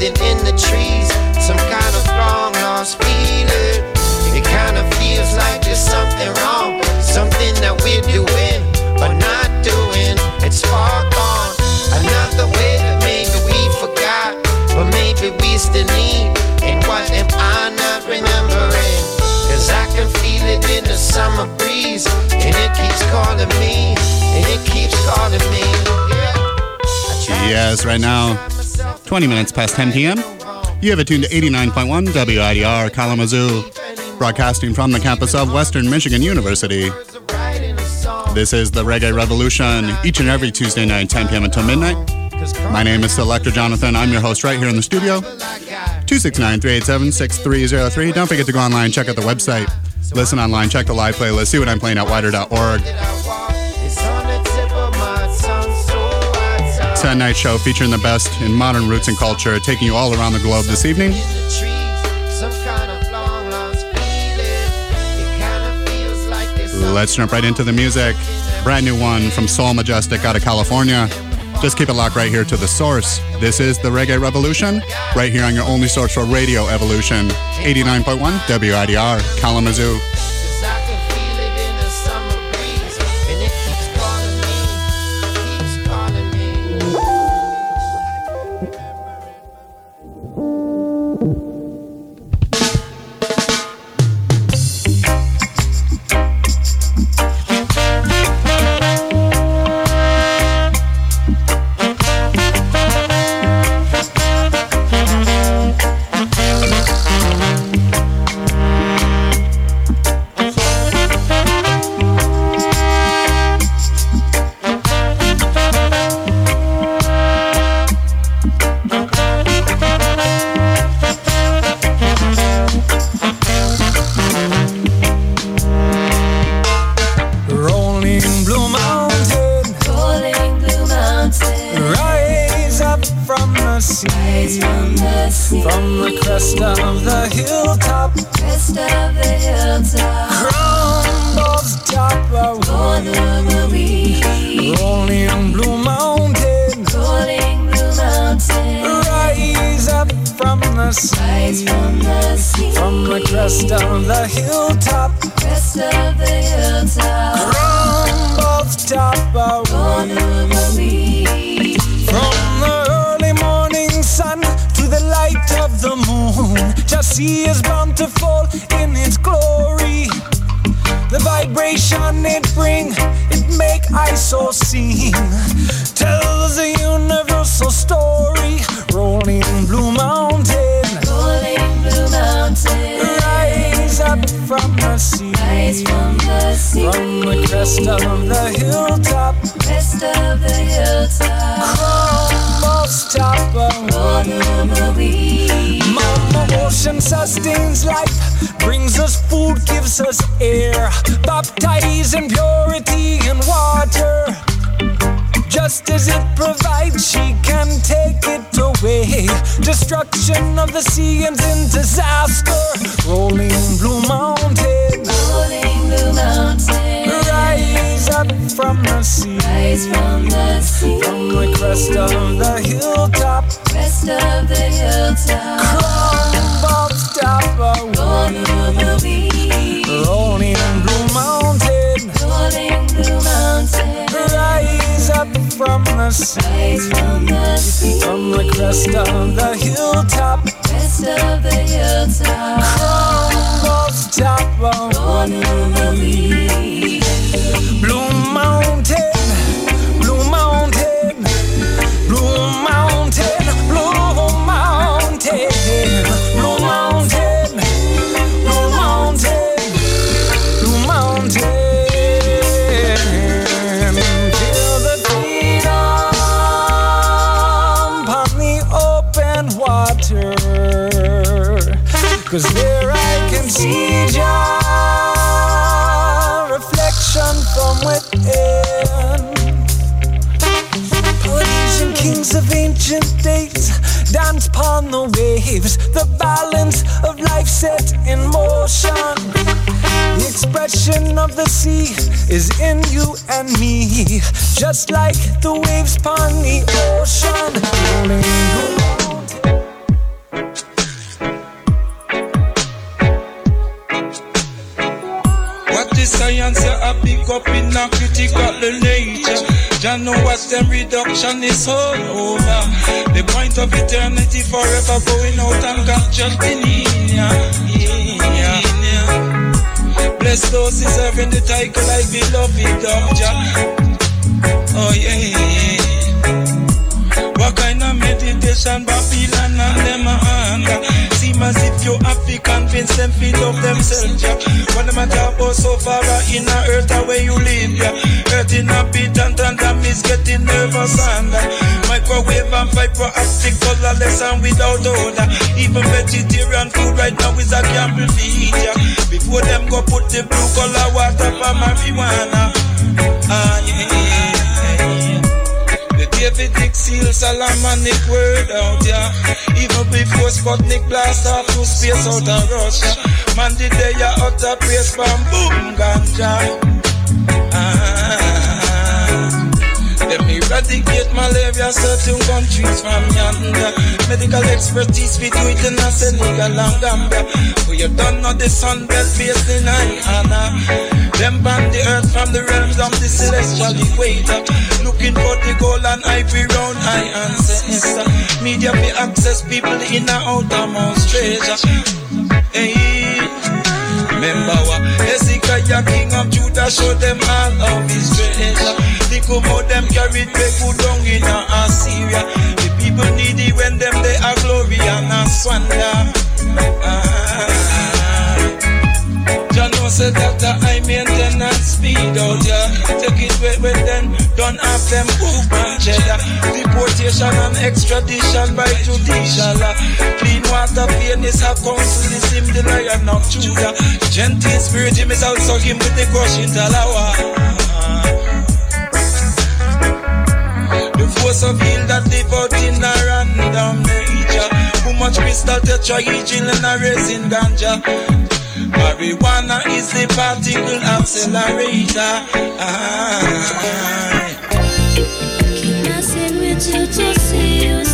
something in the trees, some kind of lost feeling. It kind of feels like there's something wrong, something that we're doing not doing. It's far gone, another way that maybe we forgot, but maybe we still need. And what am I not remembering? Cause I can feel it in the summer breeze, and it keeps calling me, and it keeps calling me. Yes, right now 20 minutes past 10 p.m. You have attuned to 89.1 WIDR Kalamazoo, broadcasting from the campus of Western Michigan University. This is the Reggae Revolution, each and every Tuesday night, 10 p.m. until midnight. My name is Selector Jonathon. I'm your host right here in the studio. 269 387 6303. Don't forget to go online, check out the website, listen online, check the live playlist, see what I'm playing at widr.org. 10 night show featuring the best in modern roots and culture, taking you all around the globe this evening. Let's jump right into the music. Brand new one from Soul Majestic out of California. Just keep it locked right here to the source. This is the Reggae Revolution, right here on your only source for Radio Evolution, 89.1 WIDR, Kalamazoo. vibration it bring, it make I so seem. Tells a universal story, rolling Blue Mountain. Rolling Blue Mountain. Rise up from the sea. Rise from the sea. From the crest of the hilltop. Crest of the hilltop. Cross top of ocean sustains life, brings us food, gives us air, baptize in purity and water. Just as it provides, she can take it away. Destruction of the sea ends in disaster. Rolling blue mountain, Rolling blue mountain. rise up from the sea. Rise from the sea. From the crest of the hilltop, Crest of the hilltop. crumbles Honolulu. Rolling blue mountain, Rolling blue mountain. rise up from the sea. From the sea. From the crest of the hilltop, Crest of the hilltop. crumbles down. Honolulu. Blue upon the waves. The balance of life set in motion. The expression of the sea is in you and me, just like the waves upon the ocean. Rolling blue. What is science a pick up in a critical nature? Jah know what them reduction is all over. The point of eternity forever going out and captured in ya. Bless those deserving the title like beloved of Jah. Oh yeah, yeah. What kind of meditation Babylon and them a as if you to convince them feel love themselves, yeah. When them a talk about so far in a earth where you live, yeah. Earth in a beat and tandem is getting nervous and uh, microwave and fiber optic colorless and without odor. Even vegetarian food right now is a gamble feed, yeah. Before them go put the blue color water for marijuana. Ah, yeah. The Davidic seal Solomonic word out, yeah. Even before Sputnik blast off to space out of Russia. Man, the day you out of place from boom ganja. Ah. Them eradicate malaria certain countries from yonder. Medical expertise we do it in a Senegal and Gambia. For you don't know the sun belt based in Guyana. Them ban the earth from the realms of the celestial equator. Looking for the gold and ivory round high ancestor. Media we access people in a outermost treasure. Hey. Remember what Hezekiah, king of Judah, showed them all. Of how them carried people down in Assyria. The people needy when them they are glory and a squander. Ah. John said that I high maintenance speed out, yeah. Take it with, with them, don't have them and cheddar. Deportation and extradition by judicial. Clean water, fairness, a council is him, the lion of Judah. Gentle spirit, him is also him with the crushing talawa. Force of heal that live out in a random nature. Too much crystal tetrahedral and a resin ganja. Marijuana is the particle accelerator. Ah. Keep messing with you to see you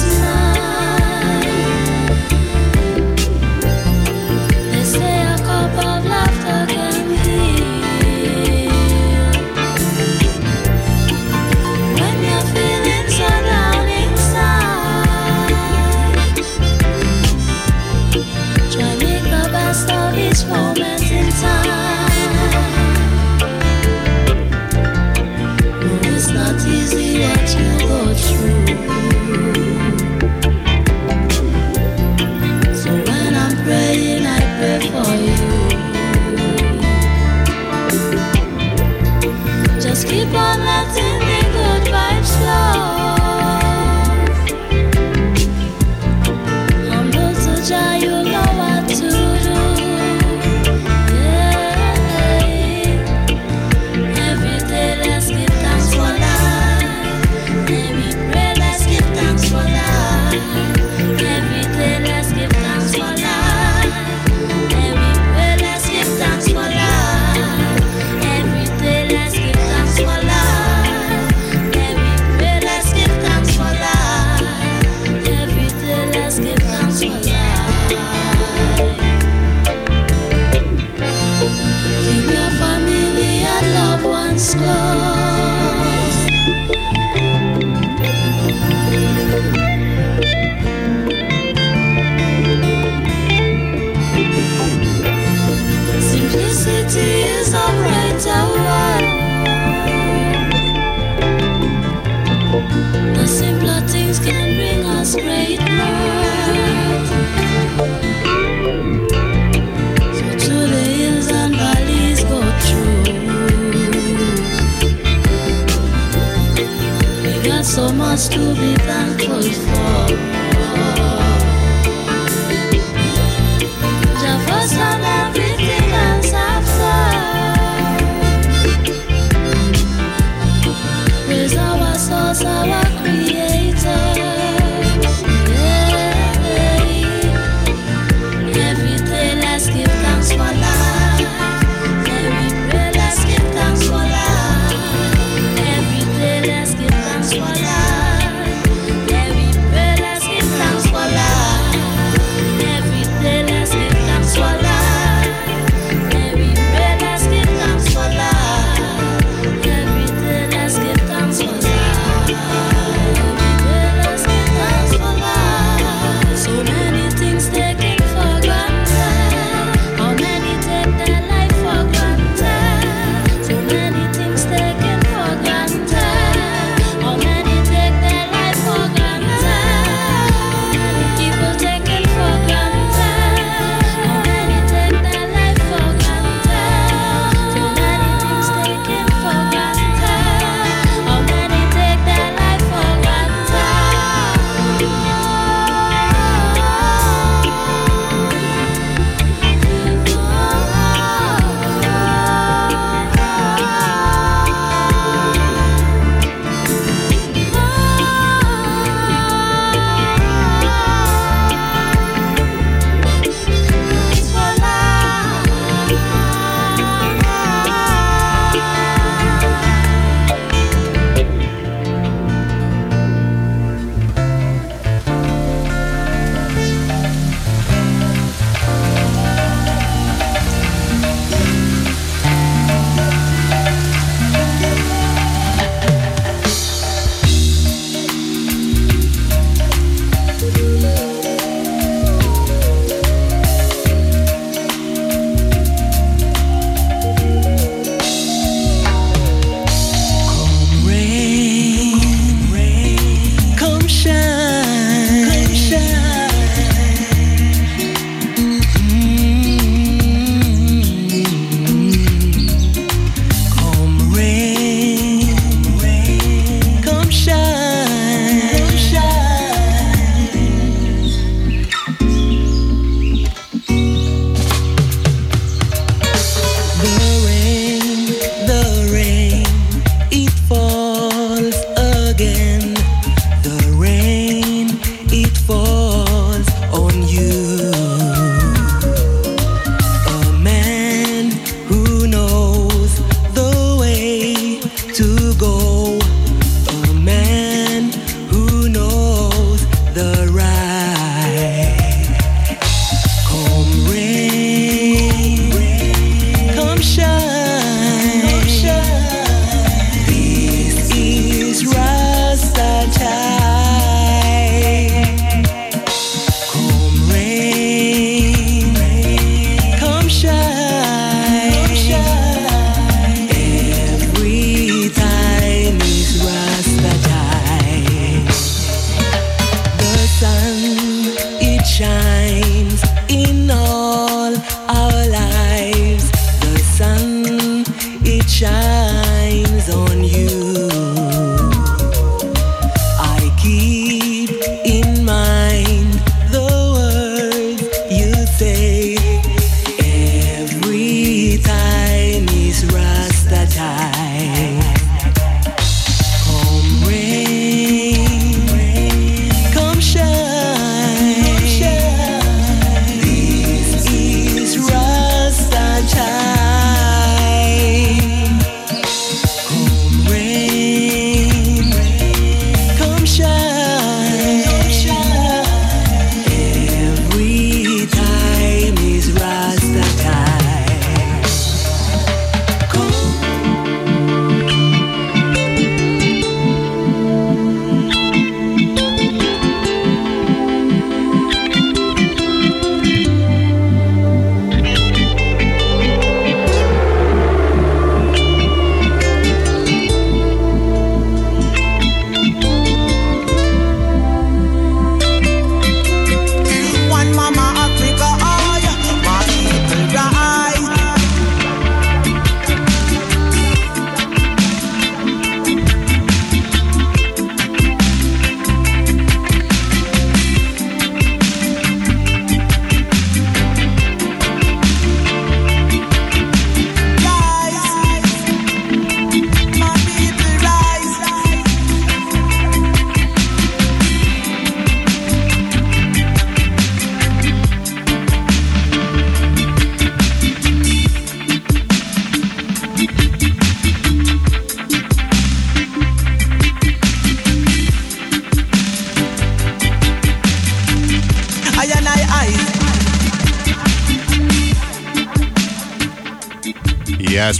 to be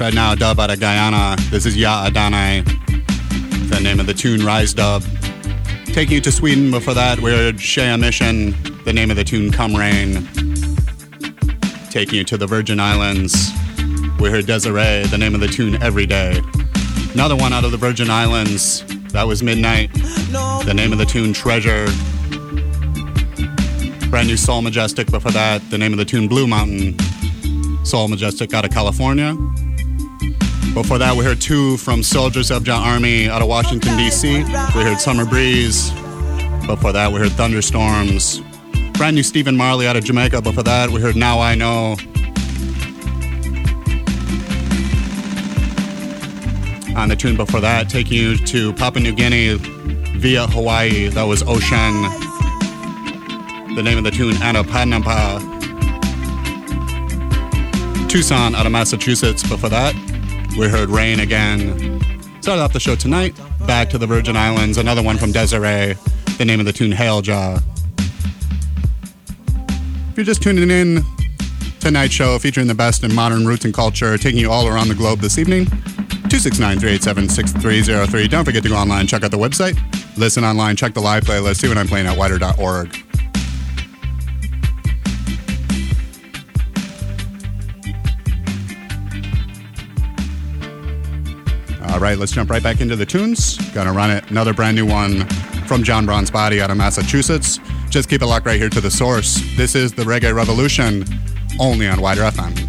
right now, dub out of Guyana. This is Yahadanai, the name of the tune Rise Dub. Taking you to Sweden before that, we heard Sheya Mission, the name of the tune Come Rain. Taking you to the Virgin Islands, we heard Dezarie, the name of the tune Every Day. Another one out of the Virgin Islands, that was Midnite, the name of the tune Treasure. Brand new Soul Majestic before that, the name of the tune Blue Mountain. Soul Majestic out of California. Before that, we heard two from Soldiers of Jah Army out of Washington, D.C. We heard Summer Breeze. Before that, we heard Thunderstorms. Brand new Stephen Marley out of Jamaica. Before that, we heard Now I Know. On the tune before that, taking you to Papua New Guinea via Hawaii. That was O-Shen. The name of the tune, Anapanapa. Toussaint out of Massachusetts. Before that, we heard Rain again. Started off the show tonight. Back to the Virgin Islands. Another one from Dezarie. The name of the tune, Hail Jah. If you're just tuning in, tonight's show featuring the best in modern roots and culture, taking you all around the globe this evening. 269 387 6303. Don't forget to go online, check out the website, listen online, check the live playlist, see what I'm playing at widr.org. All right, let's jump right back into the tunes. Gonna run it. Another brand new one from John Brown's Body out of Massachusetts. Just keep it locked right here to the source. This is the Reggae Revolution, only on WIDR FM.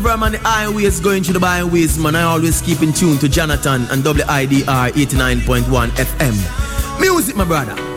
Whenever I'm on the highways going through the byways, man, I always keep in tune to Jonathon and WIDR 89.1 FM. Music, my brother.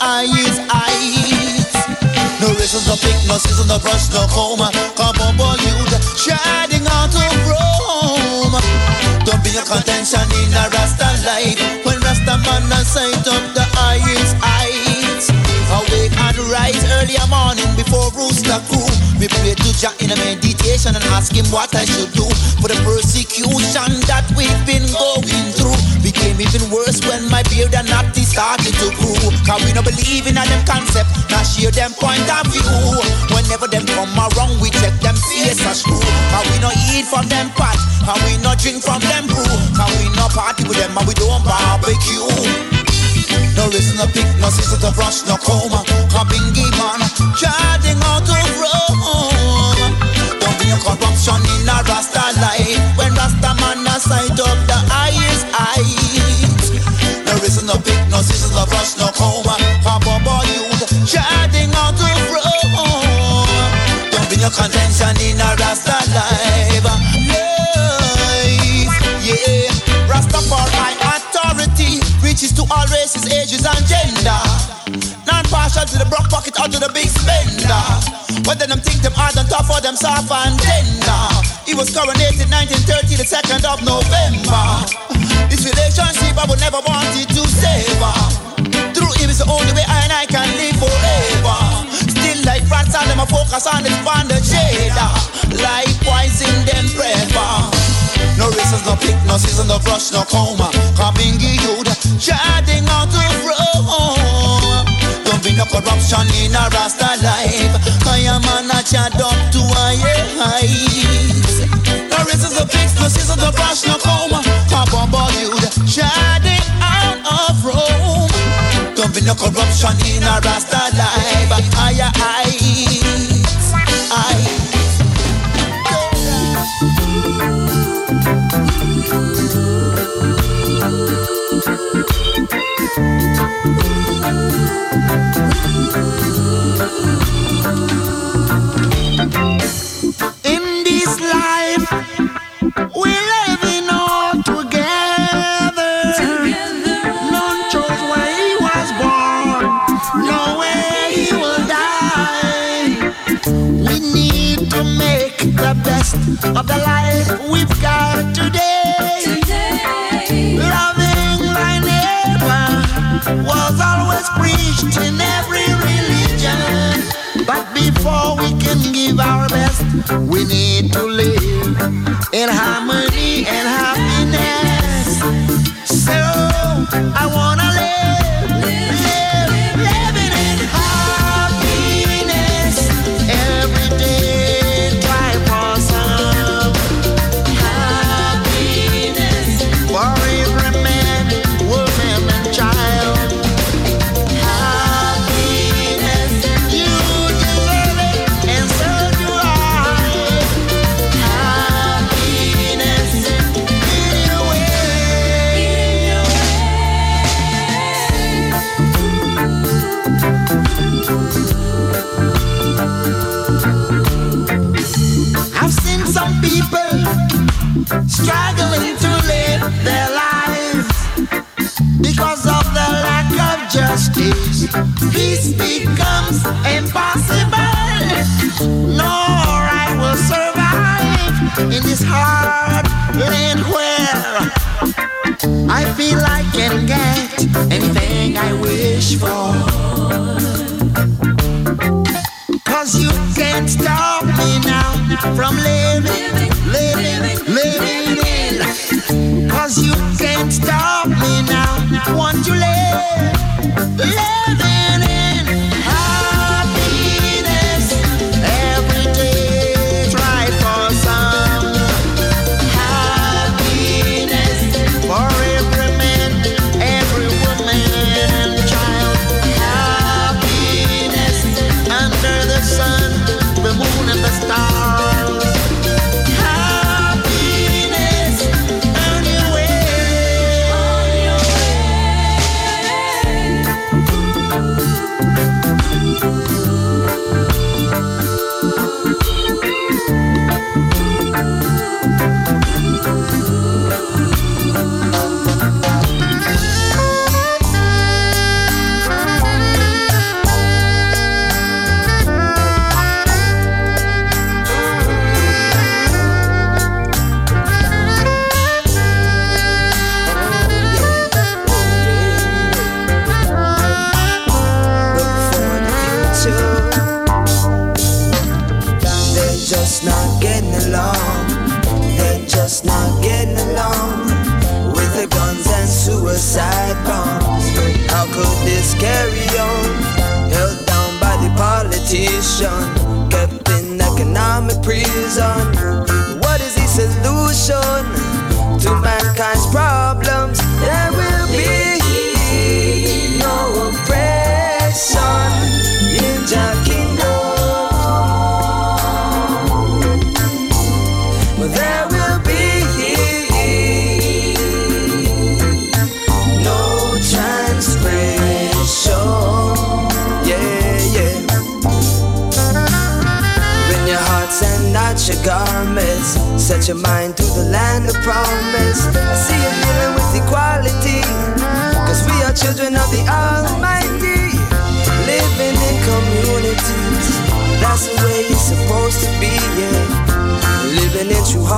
Eyes, eyes. No reason to pick, no season to brush, no comb. Come on, boy, youth, shining out to Rome. Don't be a contention in a Rasta life. When Rasta man a sight up the eyes, eyes. Awake and rise early morning before rooster crew. Me pray to Jah in a meditation and ask him what I should do for the persecution that we've been going through. Even worse when my beard and nappy started to grow. Cause we no believe in them concept, not share them point of view. Whenever them come around, we check them face as true. Cause we no eat from them pot, and we no drink from them brew. Cause we no party with them and we don't barbecue. No reason to pick, no sister to brush, no coma. Kabingi man, charging out of Rome. Don't be a corruption in a Rasta life. When Rasta man a sight up the. No pick, no sister to brush, no coma. Kababa youth, charging out of Rome. Don't be a contention in a Rasta life. Life, yeah. Rastafari authority reaches to all races, ages, and gender. Non-partial to the broke pocket or to the big spender. Whether them think them hard and tough or them soft and tender. He was coronated 1930, the 2nd of November. This relationship I would never wanted to focus on this of shader. Uh, likewise in them forever. No races, no pick, no season, no brush, no coma. Coming youth, chatting out of Rome. Don't be no corruption in a Rasta life. I am man a chat up to higher heights. No races, no picks, no season, no brush, no coma. Uh, Top on boy youth, chatting out of Rome. Don't be no corruption in a Rasta life. Higher heights, of the life we've got today. today. Loving my neighbor was always preached in every religion. But before we can give our best, we need impossible. Nor I will survive in this hard land where I feel I can get anything I wish you can't stop me now from living.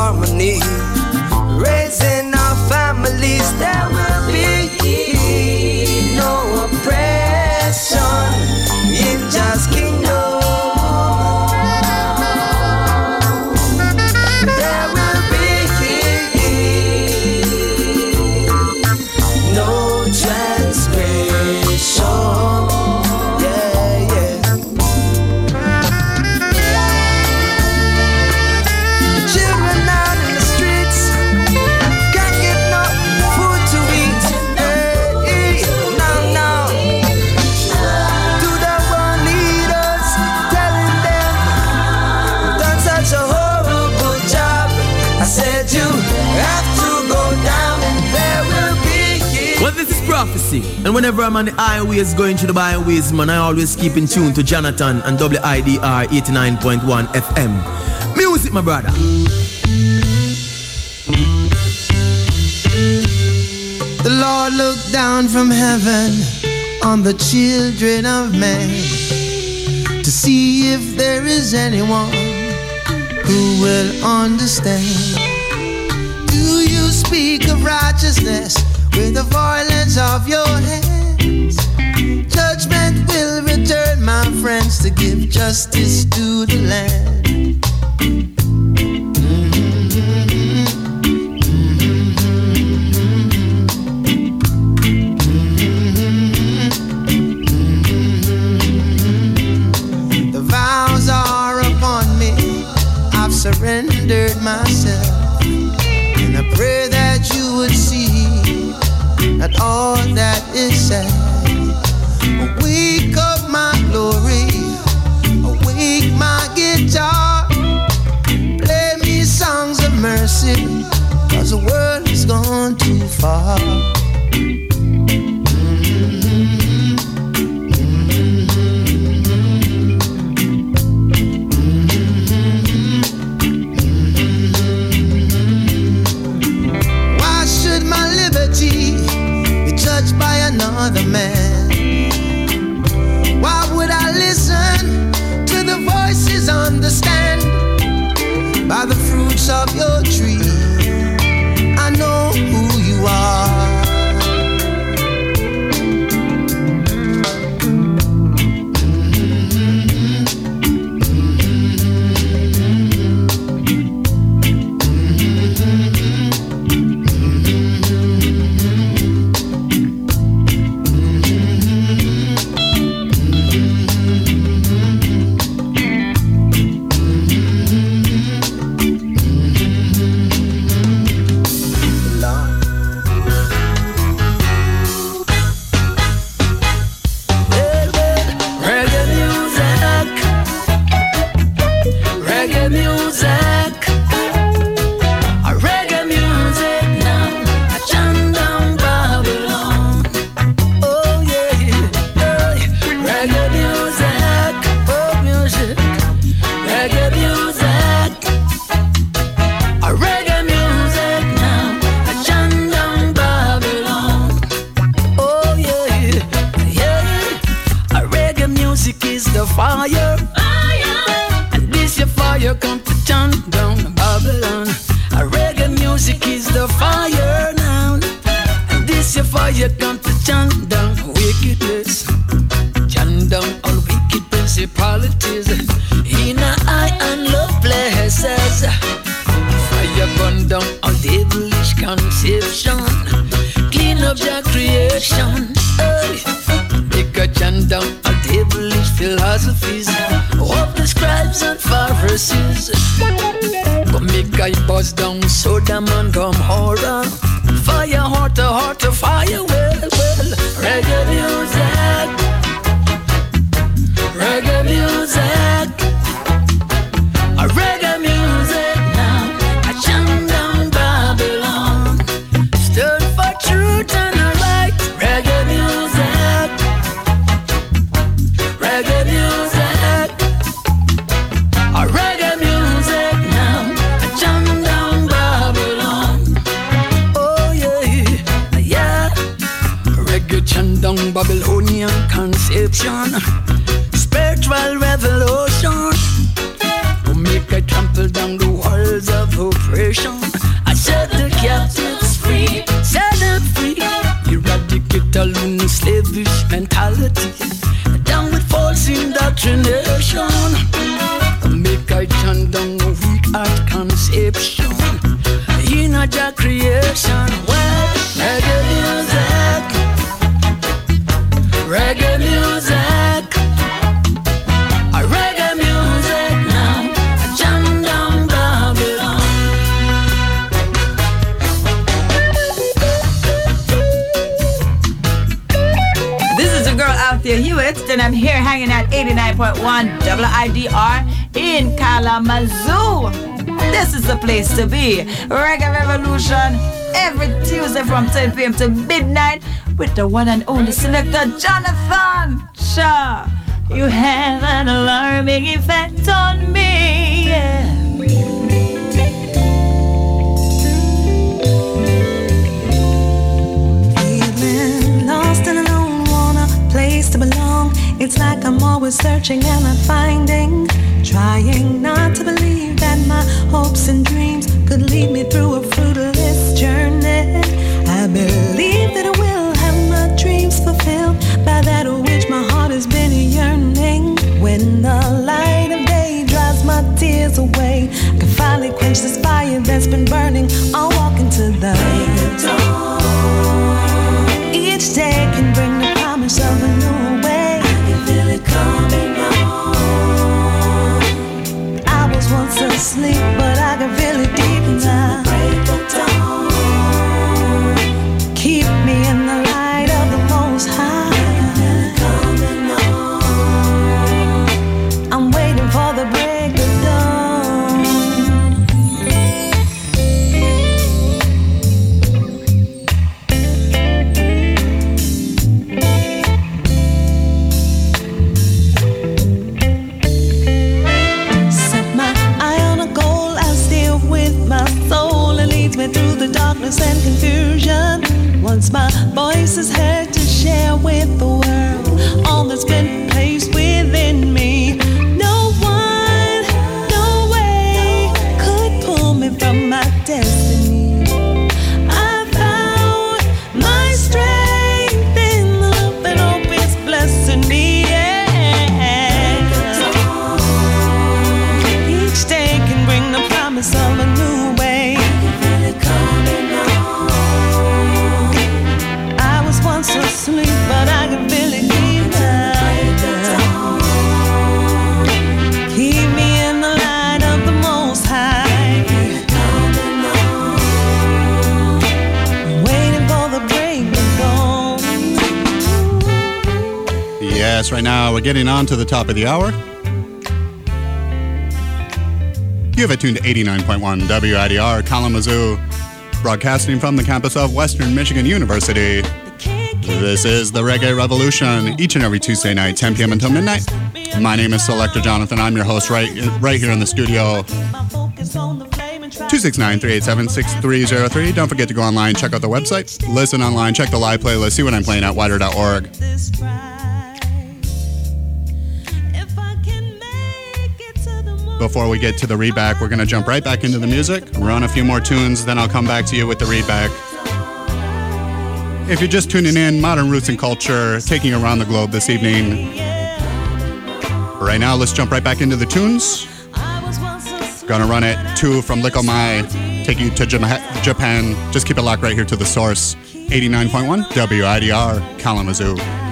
harmony, raising And whenever I'm on the highways going to the byways, man, I always keep in tune to Jonathon and WIDR 89.1 FM. Music, my brother. The Lord looked down from heaven on the children of men to see if there is anyone who will understand. Do you speak of righteousness? With the violence of your hands? Judgment will return, my friends, to give justice to the land. All that is said. Fire come to turn down Babylon. A reggae music is the fire now. And this your fire come to turn down wickedness. Turn down all wicked principalities. In a high and low places. Fire burn down all devilish conception. Clean up your creation. Hey. Make a chant down all devilish philosophies scribes and Pharisees. Come make I buzz down so Sodom and Gomorrah. Fire place to be. Reggae Revolution every Tuesday from 10 p.m. to midnight with the one and only selector Jonathon. Sure, you have an alarming effect on me. lost and alone, want a place to belong. It's like I'm always searching and not finding trying not to believe that my hopes and dreams could lead me through a fruitless journey. I believe that I will have my dreams fulfilled by that which my heart has been yearning. When the light of day drives my tears away, I can finally quench this fire that's been burning. I'll walk into the dawn. Each day can bring the promise of a Sleep. we're getting on to the top of the hour. You have attuned to 89.1 WIDR Kalamazoo, broadcasting from the campus of Western Michigan University. This is the Reggae Revolution, each and every Tuesday night, 10 p.m. until midnight. My name is Selector Jonathon. I'm your host right, right here in the studio. 269-387-6303. Don't forget to go online, check out the website, listen online, check the live playlist, see what I'm playing at widr.org. before we get to the readback. We're going to jump right back into the music, run a few more tunes, then I'll come back to you with the readback. If you're just tuning in, modern roots and culture taking around the globe this evening. Right now, let's jump right back into the tunes. Gonna run it two from Likkle Mai, take you to Japan. Just keep it locked right here to the source 89.1 WIDR Kalamazoo.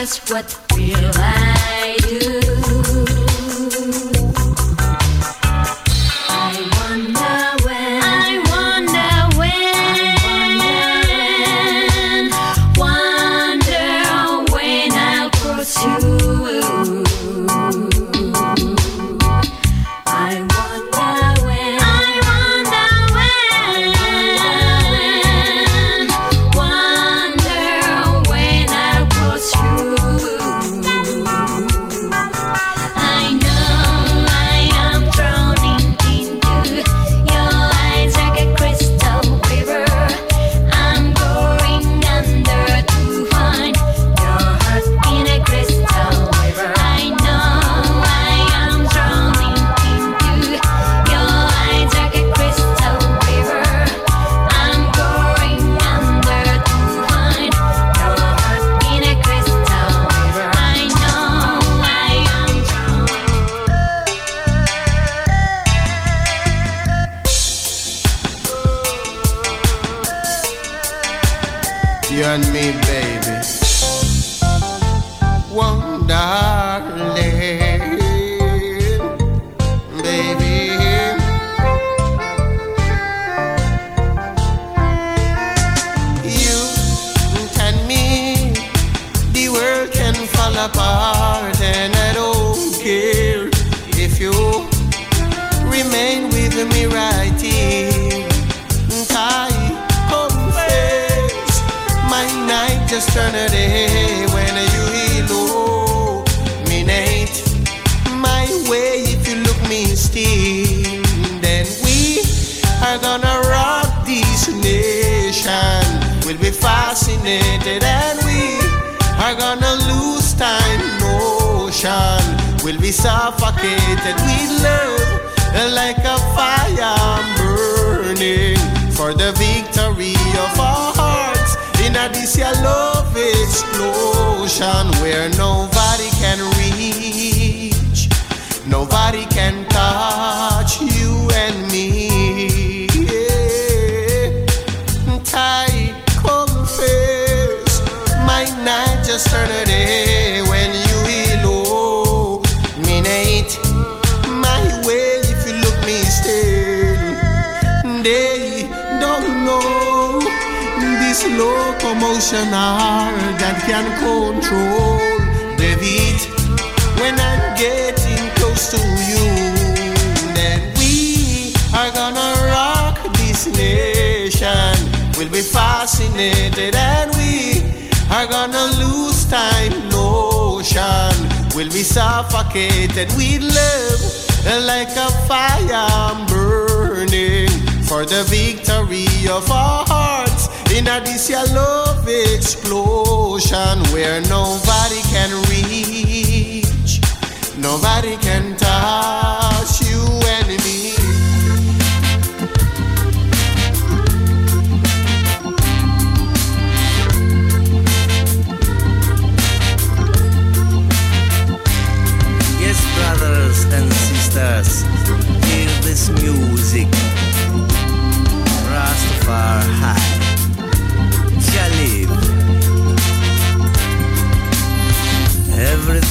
Just what will I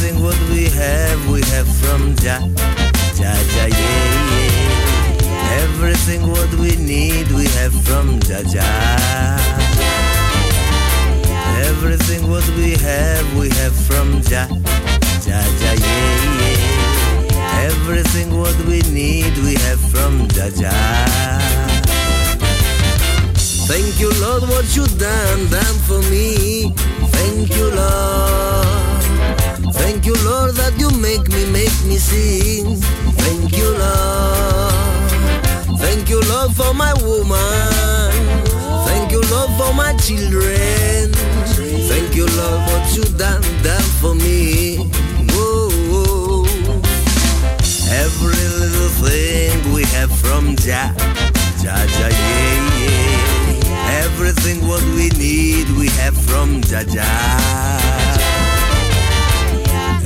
Everything what we have, we have from Jah, Jah, Jah, yeah, yeah. Everything what we need, we have from Jah, Jah. Everything what we have, we have from Jah, Jah, Jah, yeah, yeah. Everything what we need, we have from Jah, Jah. Thank you, Lord, what you done, done for me. Thank you, Lord. Thank you, Lord, that you make me, make me sing. Thank you, Lord. Thank you, Lord, for my woman. Thank you, Lord, for my children. Thank you, Lord, what you done, done for me. Whoa, whoa. Every little thing we have from Jah, Jah, Jah, yeah, yeah. Everything what we need, we have from Jah, Jah.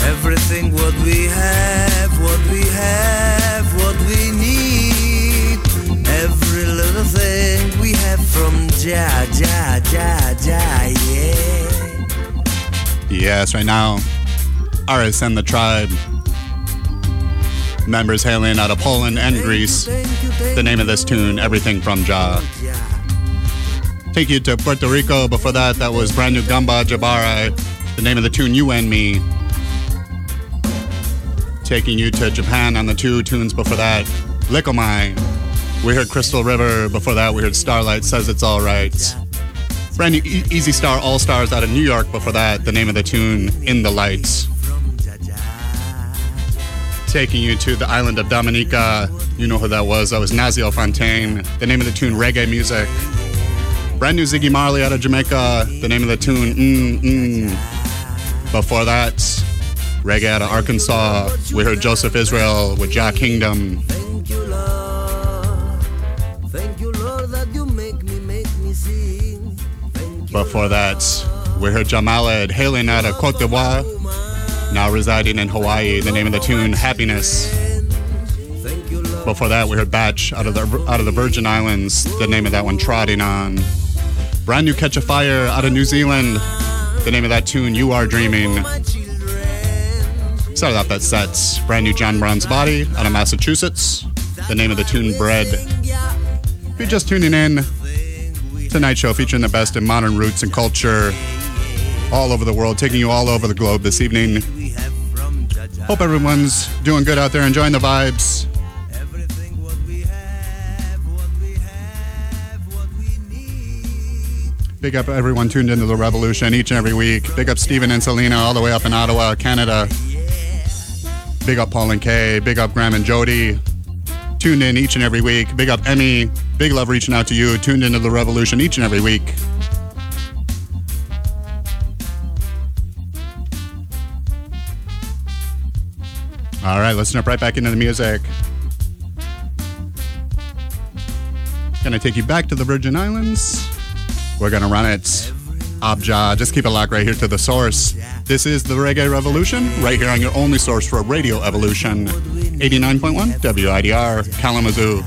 Everything what we have, what we have, what we need. Every little thing we have from Jah, Jah, Jah, Jah, yeah. Yes, right now, Ares and the Tribe. Members hailing out of Poland and Greece. The name of this tune, Everything from Jah. Take you to Puerto Rico. Before that, that was brand new Gomba Jahbari. The name of the tune, You and Me. Taking you to Japan on the two tunes before that, Likkle Mai. We heard Crystal River. Before that, we heard Starlight Says It's Alright. Brand new Easy Star All Stars out of New York. Before that, the name of the tune, In the Lights. Taking you to the island of Dominica. You know who that was. That was Nasio Fontaine. The name of the tune, Reggae Music. Brand new Ziggy Marley out of Jamaica. The name of the tune, Mm Mm. Before that, reggae out of Arkansas. We heard Joseph Israel with Jah Kingdom. Thank you, Lord, that you make me, make me sing. Before that, we heard Jamallad hailing out of Cote d'Ivoire, now residing in Hawaii. The name of the tune, Happiness. Before that, we heard Batch out of the out of the Virgin Islands. The name of that one, Troddin' Out. Brand new Katchafire out of New Zealand. The name of that tune, You Are Dreaming. Started off that set, brand new John Brown's Body out of Massachusetts. The name of the tune, Bread. If you're just tuning in, Tonight Show featuring the best in modern roots and culture all over the world, taking you all over the globe this evening. Hope everyone's doing good out there, enjoying the vibes. Big up everyone tuned into the revolution each and every week. Big up Stephen and Selena all the way up in Ottawa, Canada. Big up Paul and Kay. Big up Graham and Jody. Tuned in each and every week. Big up Emmy. Big love reaching out to you. Tuned into the revolution each and every week. All right, let's jump right back into the music. Gonna take you back to the Virgin Islands. We're gonna run it. Abja, just keep it locked right here to the source. This is the Reggae Revolution, right here on your only source for a Radio Evolution. 89.1 WIDR Kalamazoo.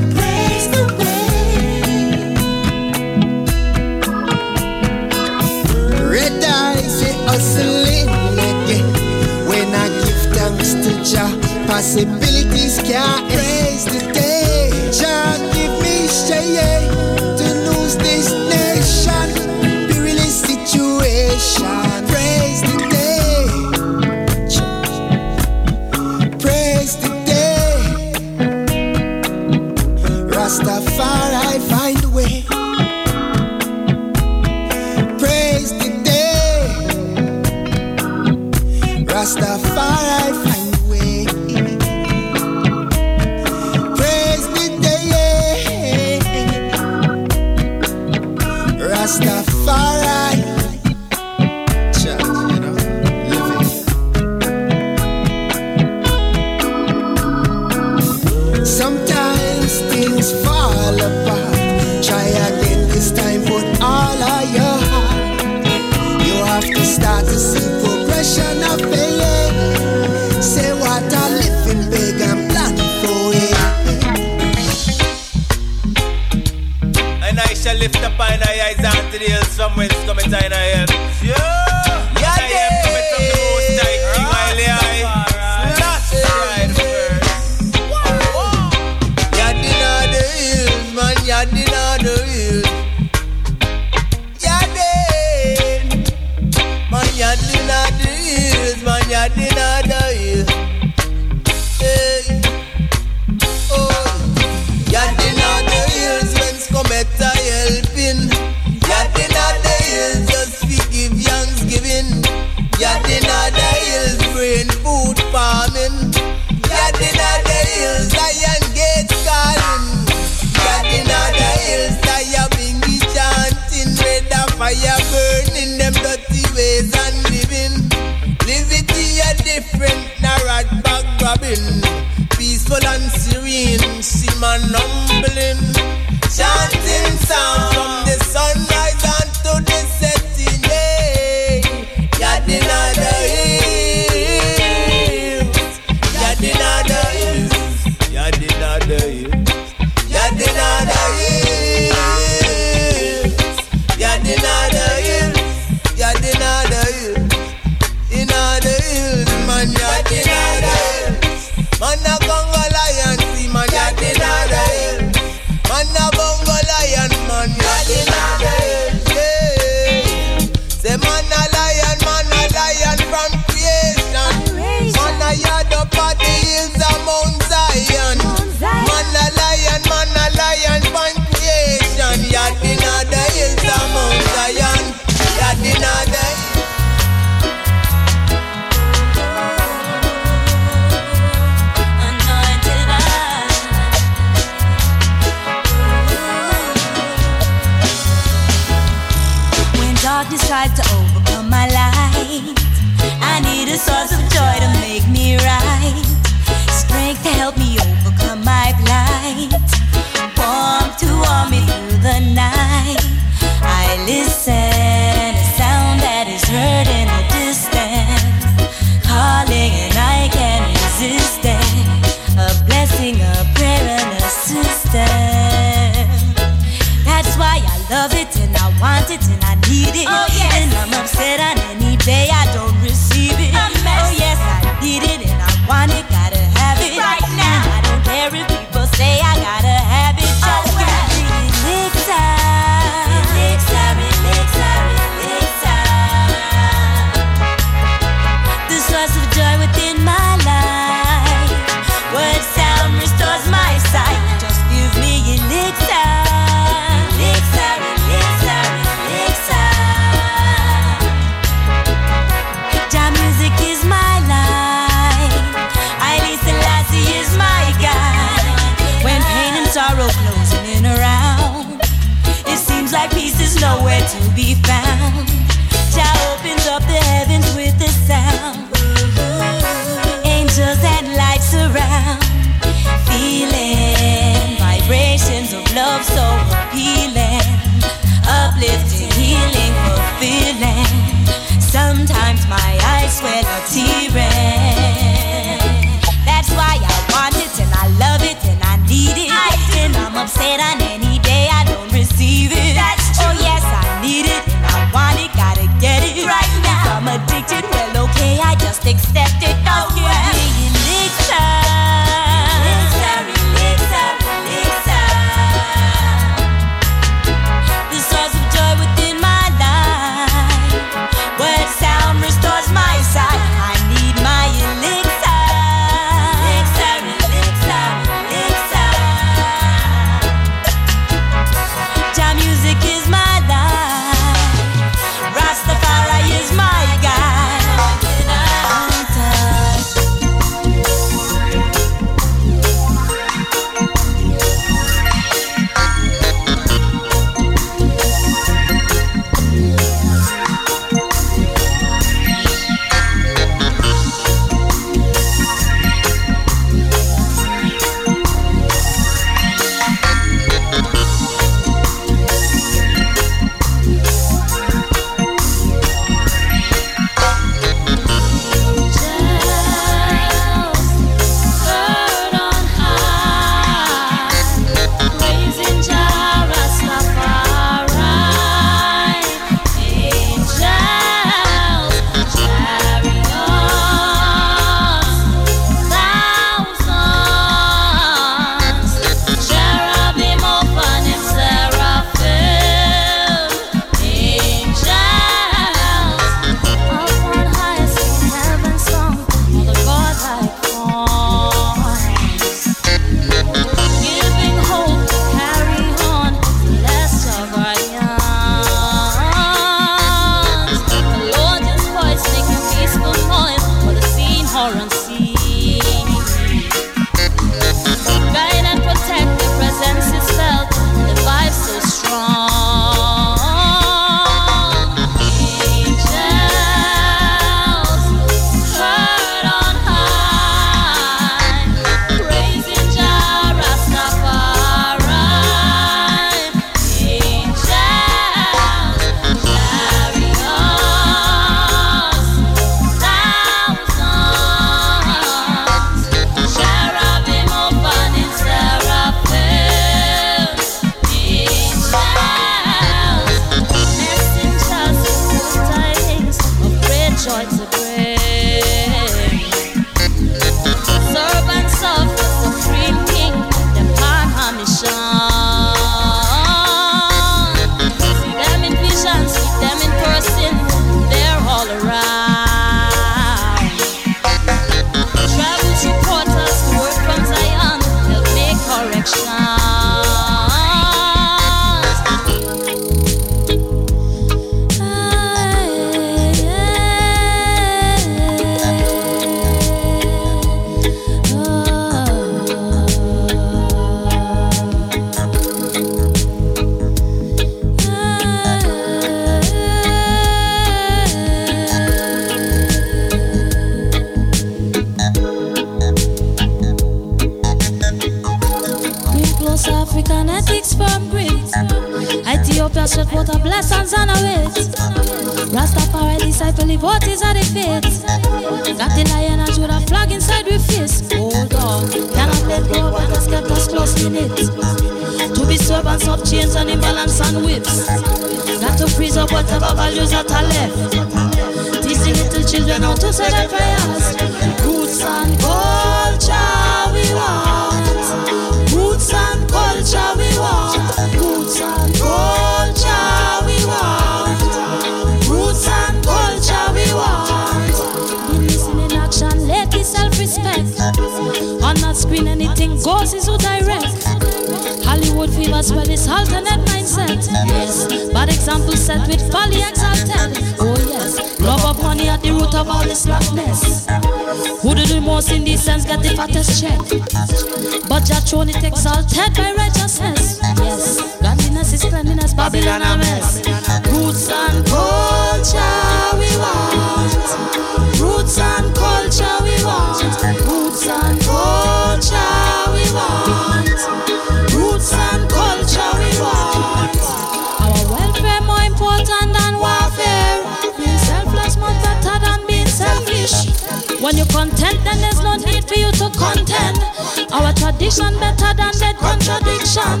Tradition better than that contradiction.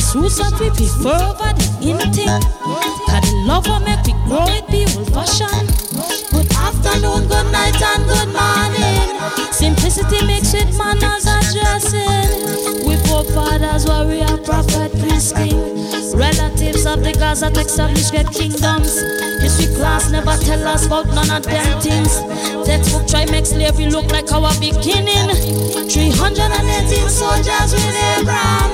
Suicide we be further the inting. Cause the will make we grow it be old fashioned. Good afternoon, good night, and good morning. Simplicity makes it manners addressing forefathers, warrior, prophet, priest, king, relatives of the gods that established great kingdoms. History class never tell us about none of them things. Textbook try make slavery look like our beginning. 318 soldiers with Abraham.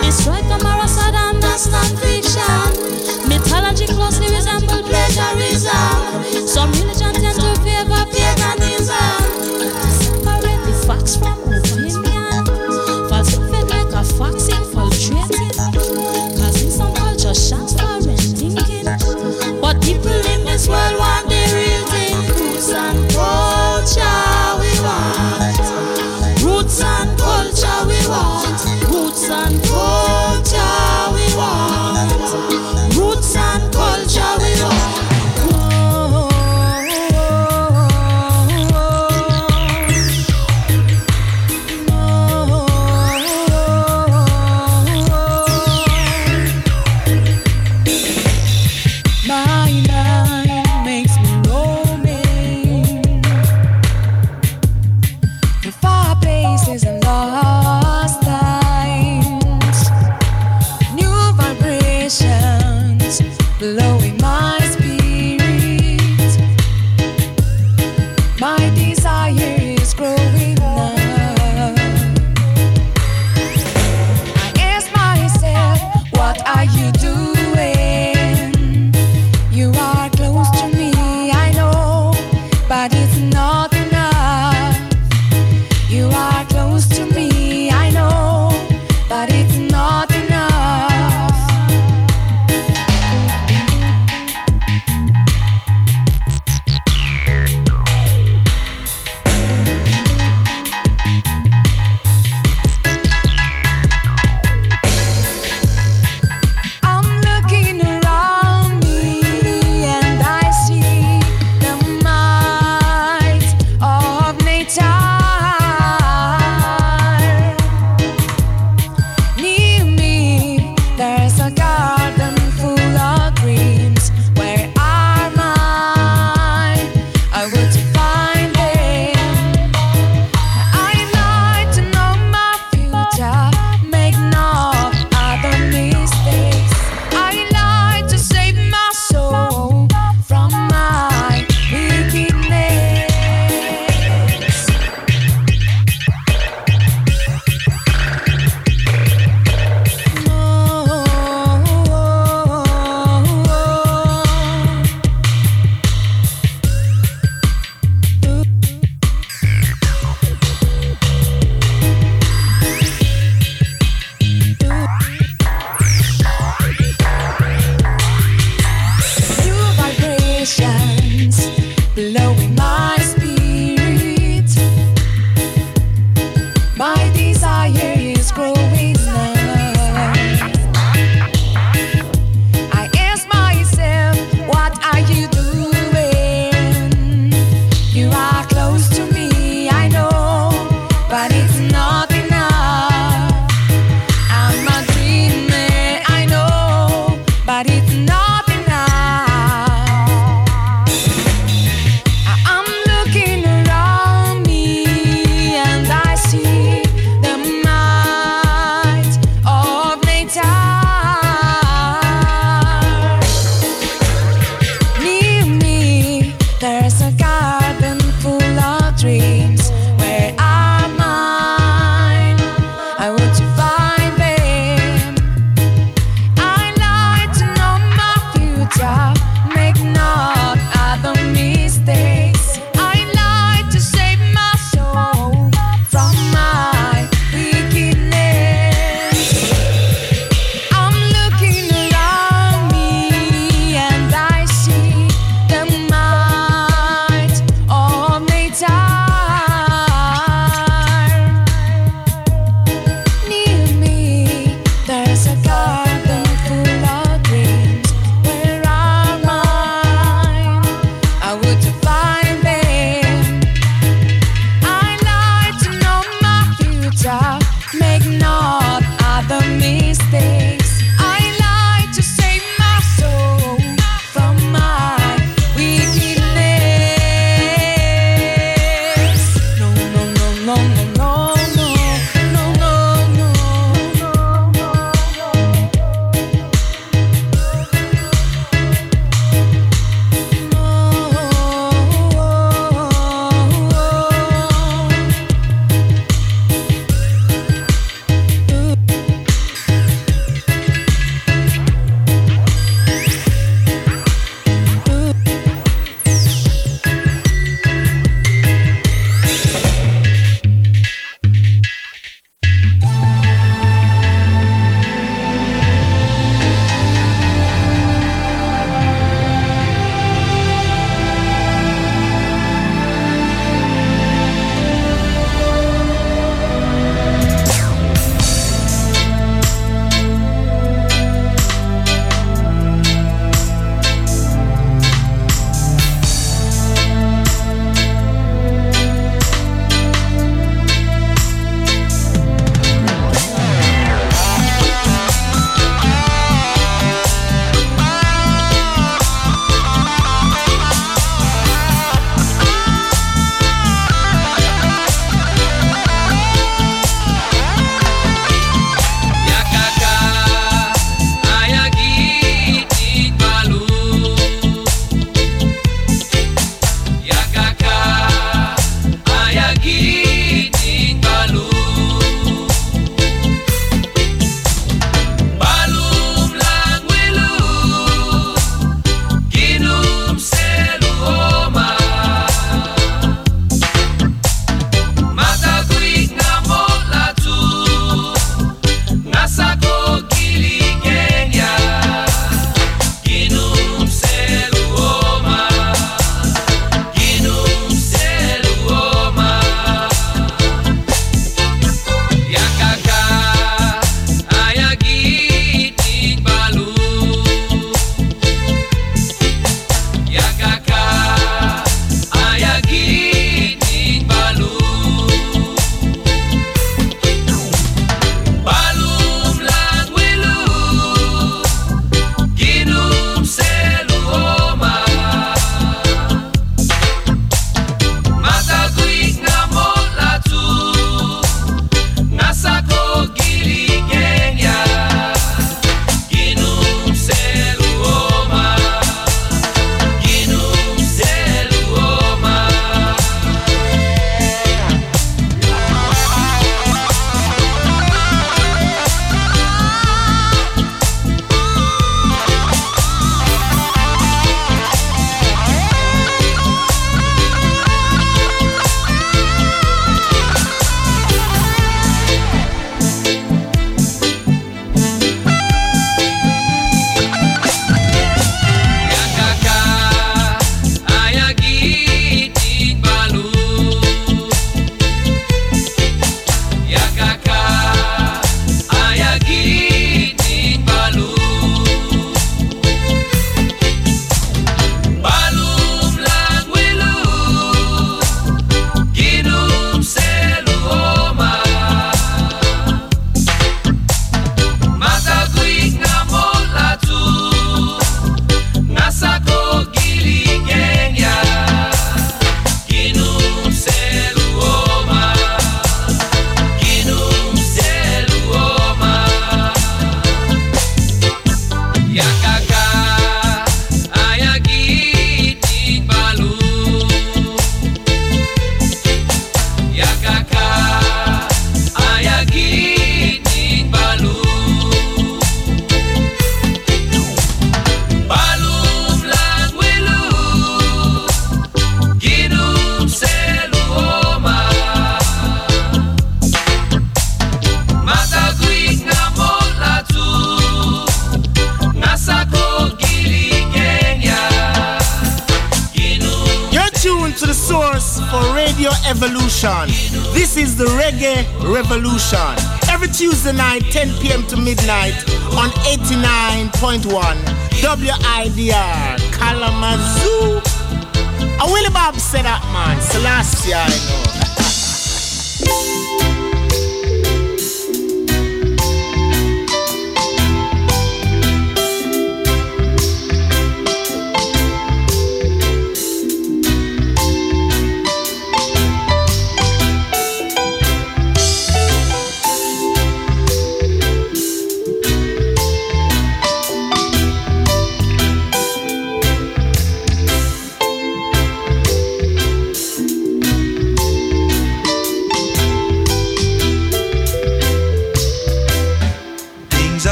Me strike Amara Saddam, that's non-fiction. Mythology closely resembles plagiarism. Some religion tend to favor paganism. Separate the facts from the worldwide.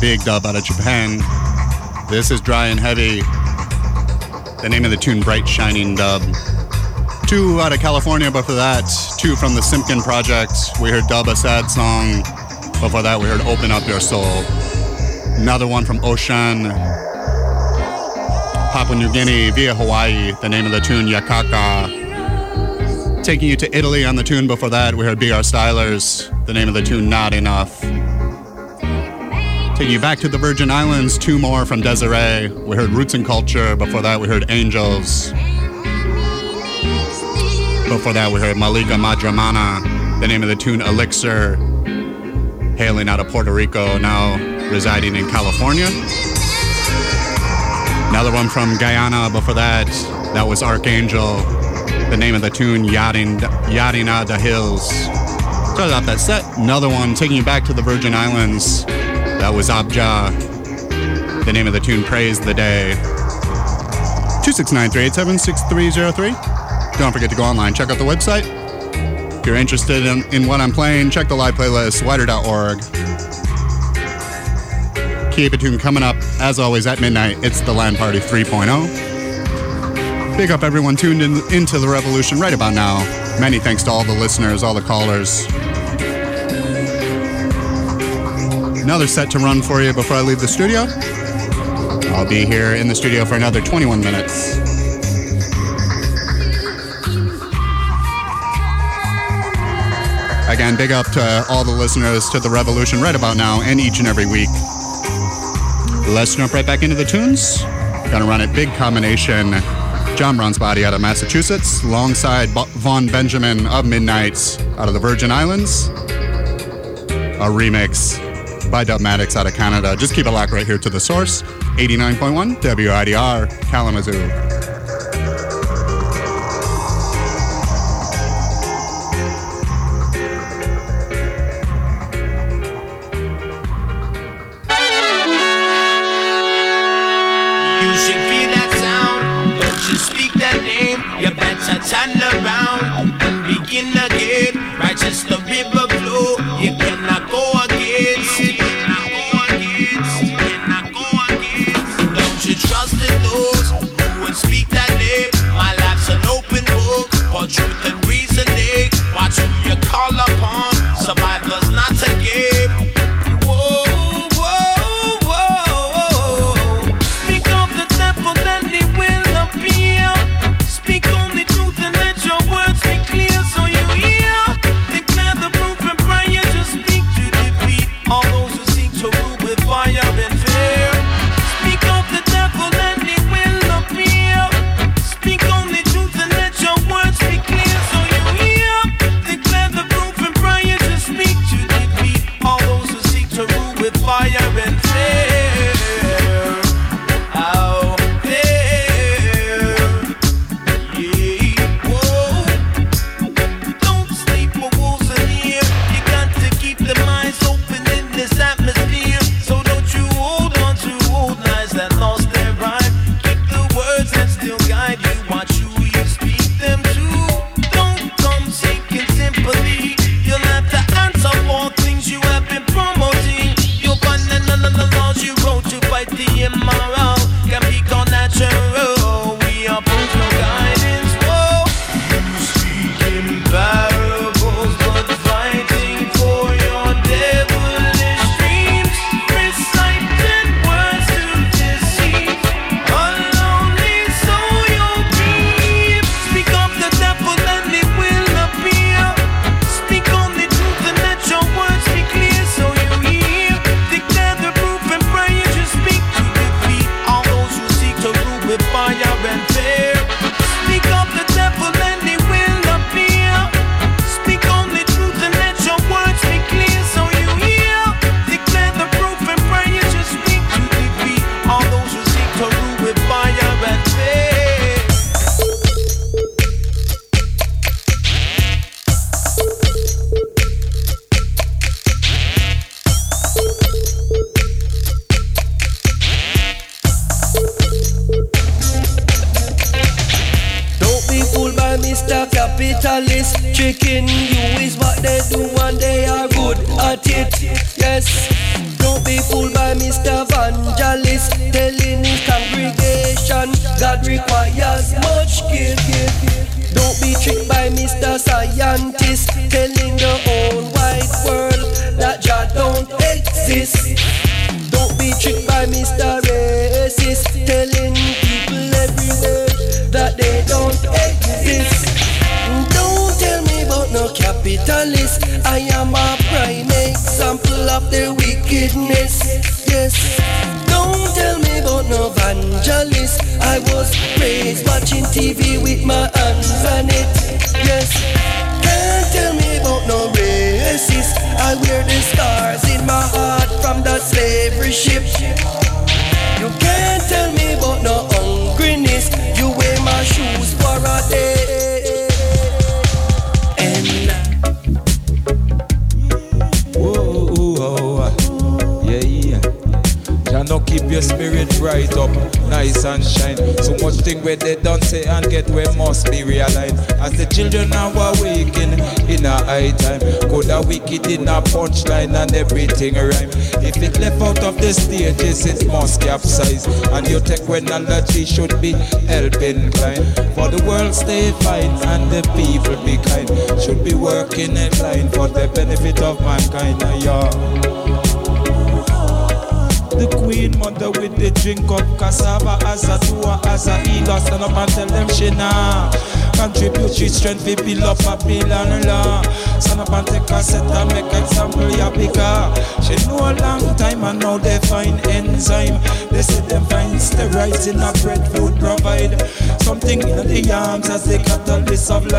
Big dub out of Japan. This is Dry and Heavy. The name of the tune, Bright Shining Dub. Two out of California before that. Two from the Simpkin Project. We heard Dub, a sad song. Before that, we heard Open Up Your Soul. Another one from O-Shen. Papua New Guinea via Hawaii. The name of the tune, Yakaka. Taking you to Italy on the tune before that, we heard BR Stylers. The name of the tune, Not Enough. Taking you back to the Virgin Islands, two more from Dezarie. We heard Roots and Culture. Before that, we heard Angels. Before that, we heard Malika Madremana. The name of the tune, Elixir. Hailing out of Puerto Rico, now residing in California. Another one from Guyana. Before that, that was Arkaingelle. The name of the tune, Yachting, Yachting the Hills. Started off that set. Another one taking you back to the Virgin Islands. That was Abja. The name of the tune, Praise the Day. 269-387-6303. Don't forget to go online. Check out the website. If you're interested in, in what I'm playing, check the live playlist, widr.org. Keep it tuned coming up, as always, at midnight. It's the Land Party 3.0. Big up everyone tuned in, into the revolution right about now. Many thanks to all the listeners, all the callers. Another set to run for you before I leave the studio. I'll be here in the studio for another 21 minutes. Again, big up to all the listeners to the revolution right about now and each and every week. Let's jump right back into the tunes. Gonna run it big combination. John Brown's Body out of Massachusetts, alongside Vaughn Benjamin of Midnite out of the Virgin Islands. A remix by Dubmatix out of Canada. Just keep it locked right here to the source. 89.1 WIDR Kalamazoo.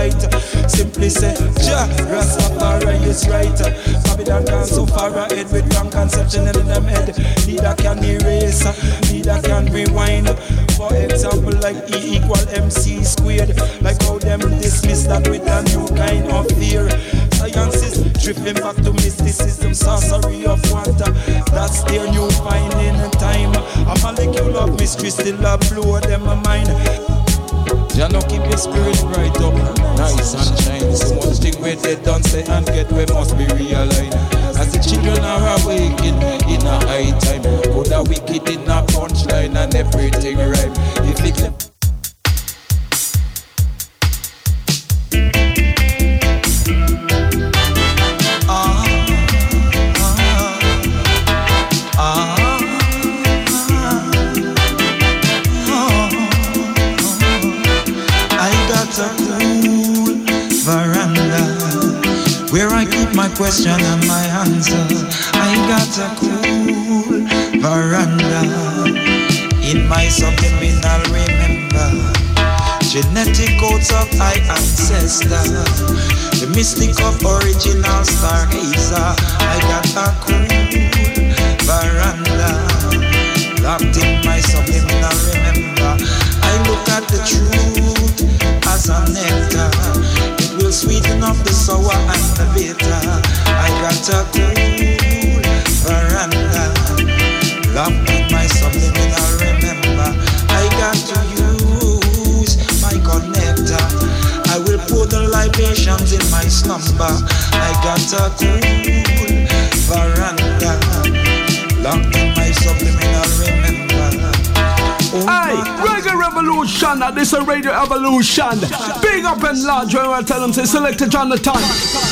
Light. Simply say, Jah, Rastafari is right. Babylon gone so far ahead with wrong conception in them head. Neither can erase, neither can rewind. For example, like E equal MC squared. Like how them dismiss that with a new kind of fear. Science is drifting back to mysticism, sorcery of water. That's their new finding in time. A molecule of mystery still a blow them a mind. Jah no keep your spirit right up, nice and shine. So much thing where they don't say and get where must be realigned. As the children are awaking in a high time, could a wicked in a punchline and everything right. If it question and my answer. I got a cool veranda in my subliminal remember. Genetic codes of my ancestors, the mystic of original stargazer. I got a cool veranda locked in my subliminal remember. I look at the truth as a nectar. Will sweeten up the sour and the bitter. I got a cool veranda locked in my subliminal remember. I got to use my connector. I will pour the libations in my slumber. I got a cool veranda locked in my subliminal remember. Hey, Reggae Revolution, this is Radio Evolution. Big up and large when I tell them to Selector Jonathon.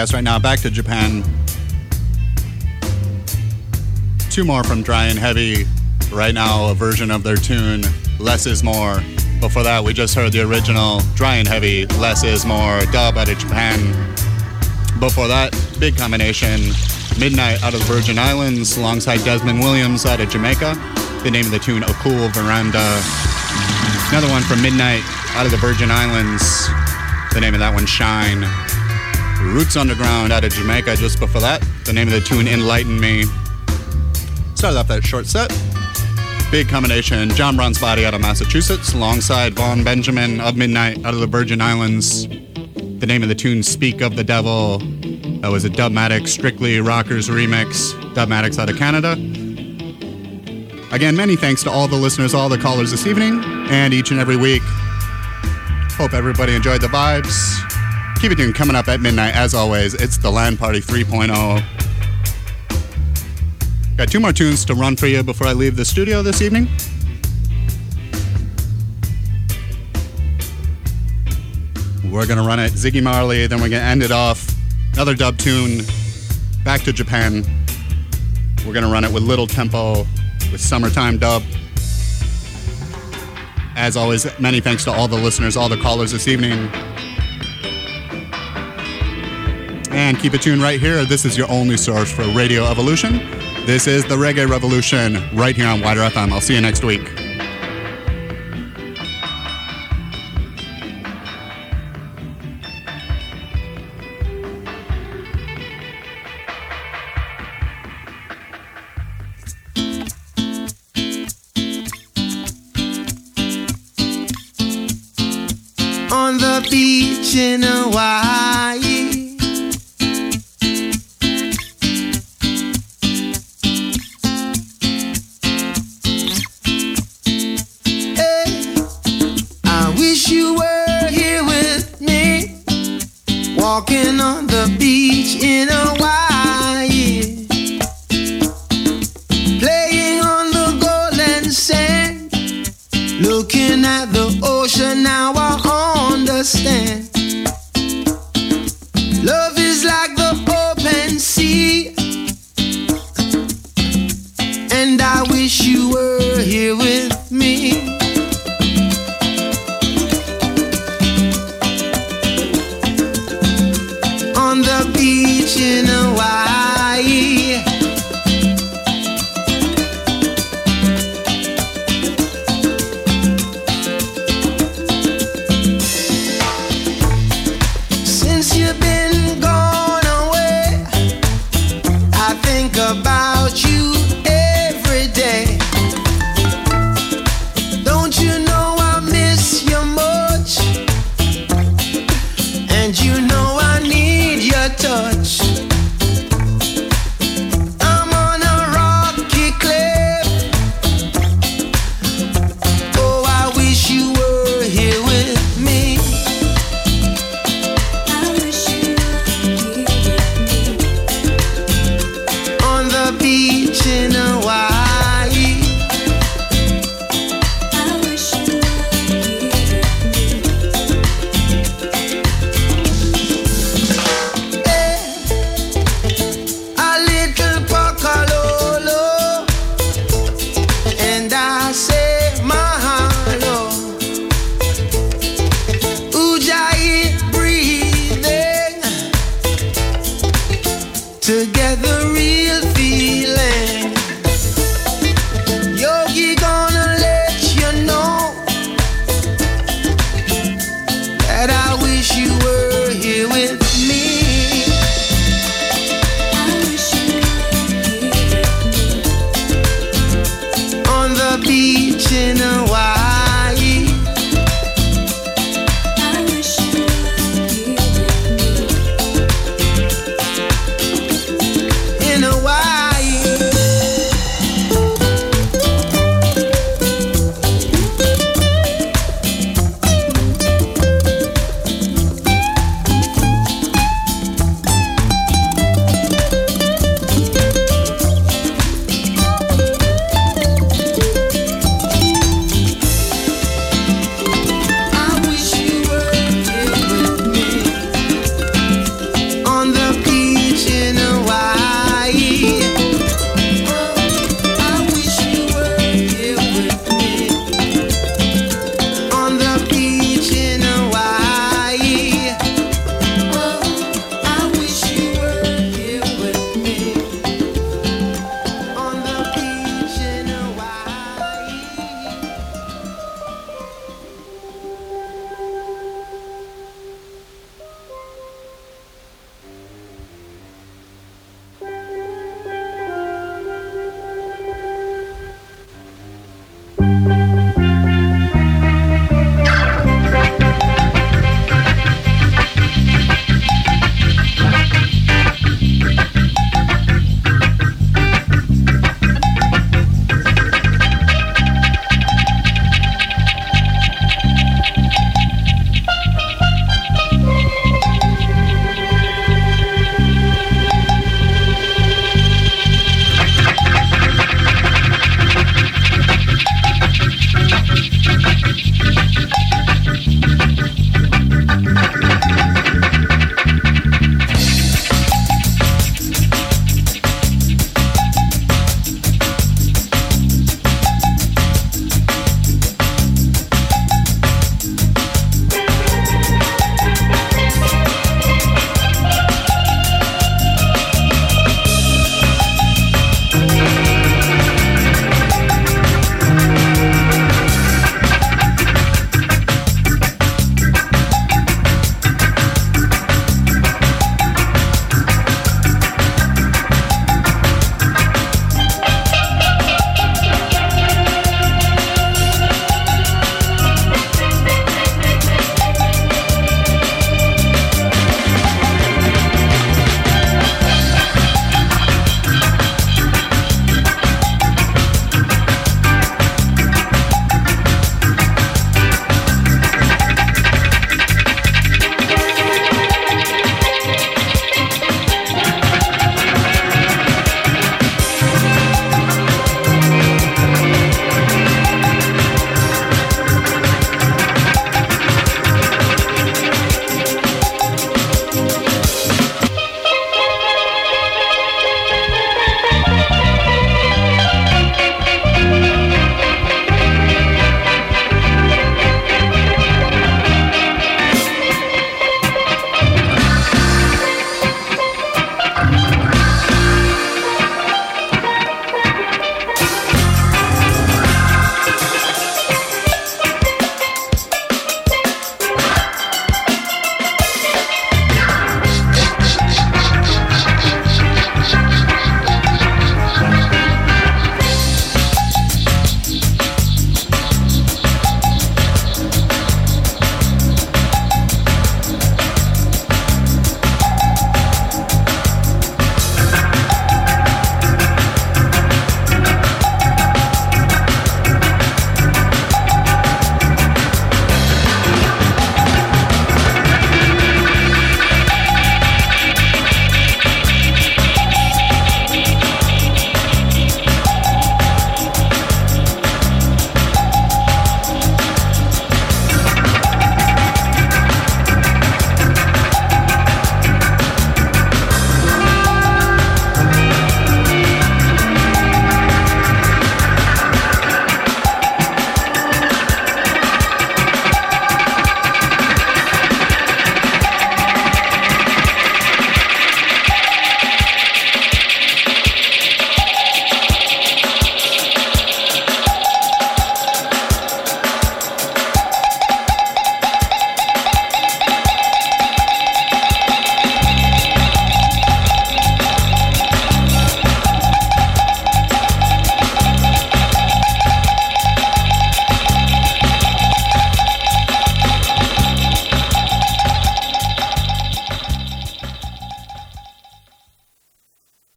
Right now back to Japan. Two more from Dry and Heavy. Right now, a version of their tune, Less is More. Before that, we just heard the original Dry and Heavy, Less is More, dub out of Japan. Before that, big combination, Midnite out of the Virgin Islands, alongside Desmond Williams out of Jamaica. The name of the tune, A Cool Veranda. Another one from Midnite out of the Virgin Islands. The name of that one, Shine. Roots Underground out of Jamaica just before that. The name of the tune, Enlighten Me. Started off that short set. Big combination, John Brown's Body out of Massachusetts, alongside Vaughn Benjamin of Midnite out of the Virgin Islands. The name of the tune, Speak of the Devil. That was a Dubmatic Strictly Rockers remix. Dubmatix out of Canada. Again, many thanks to all the listeners, all the callers this evening, and each and every week. Hope everybody enjoyed the vibes. Keep it tuned coming up at midnight. As always, it's the Land Party 3.0. Got two more tunes to run for you before I leave the studio this evening. We're gonna run it Ziggy Marley, then we're gonna end it off. Another dub tune, back to Japan. We're gonna run it with Little Tempo, with summertime dub. As always, many thanks to all the listeners, all the callers this evening. And keep it tuned right here. This is your only source for Radio Evolution. This is the Reggae Revolution right here on WIDR FM. I'll see you next week.